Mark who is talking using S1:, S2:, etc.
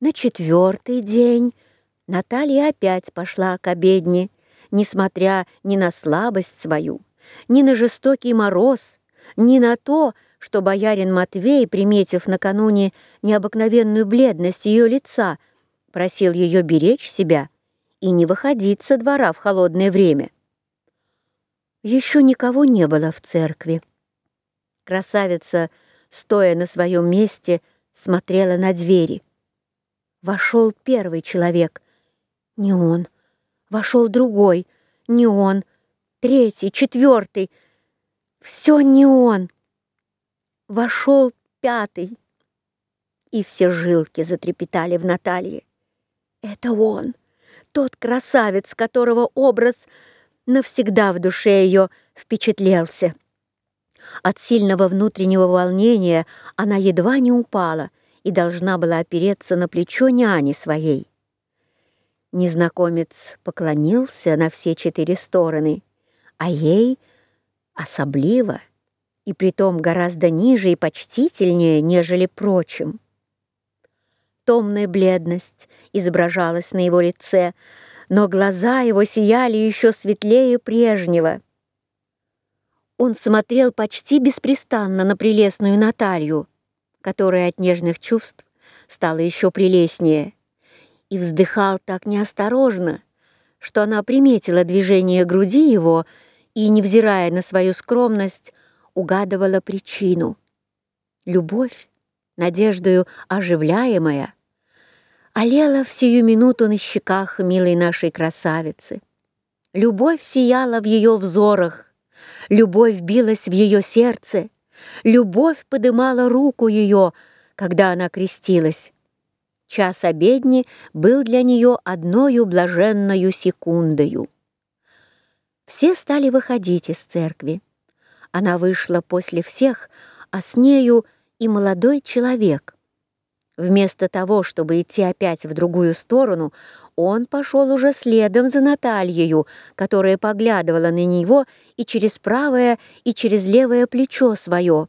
S1: На четвертый день Наталья опять пошла к обедне, несмотря ни на слабость свою, ни на жестокий мороз, ни на то, что боярин Матвей, приметив накануне необыкновенную бледность ее лица, просил ее беречь себя и не выходить со двора в холодное время. Еще никого не было в церкви. Красавица, стоя на своем месте, смотрела на двери. Вошел первый человек. Не он. Вошел другой. Не он. Третий, четвертый. Все не он. Вошел пятый. И все жилки затрепетали в Наталье. Это он, тот красавец, которого образ навсегда в душе ее впечатлелся. От сильного внутреннего волнения она едва не упала и должна была опереться на плечо няни своей. Незнакомец поклонился на все четыре стороны, а ей особливо, и притом гораздо ниже и почтительнее, нежели прочим. Томная бледность изображалась на его лице, но глаза его сияли еще светлее прежнего. Он смотрел почти беспрестанно на прелестную Наталью, которая от нежных чувств стала еще прелестнее, и вздыхал так неосторожно, что она приметила движение груди его и, невзирая на свою скромность, угадывала причину. Любовь, надеждою оживляемая, Олела в сию минуту на щеках милой нашей красавицы. Любовь сияла в ее взорах, любовь билась в ее сердце, любовь подымала руку ее, когда она крестилась. Час обедни был для нее одною блаженною секундою. Все стали выходить из церкви. Она вышла после всех, а с нею и молодой человек — Вместо того, чтобы идти опять в другую сторону, он пошел уже следом за Натальею, которая поглядывала на него и через правое, и через левое плечо свое.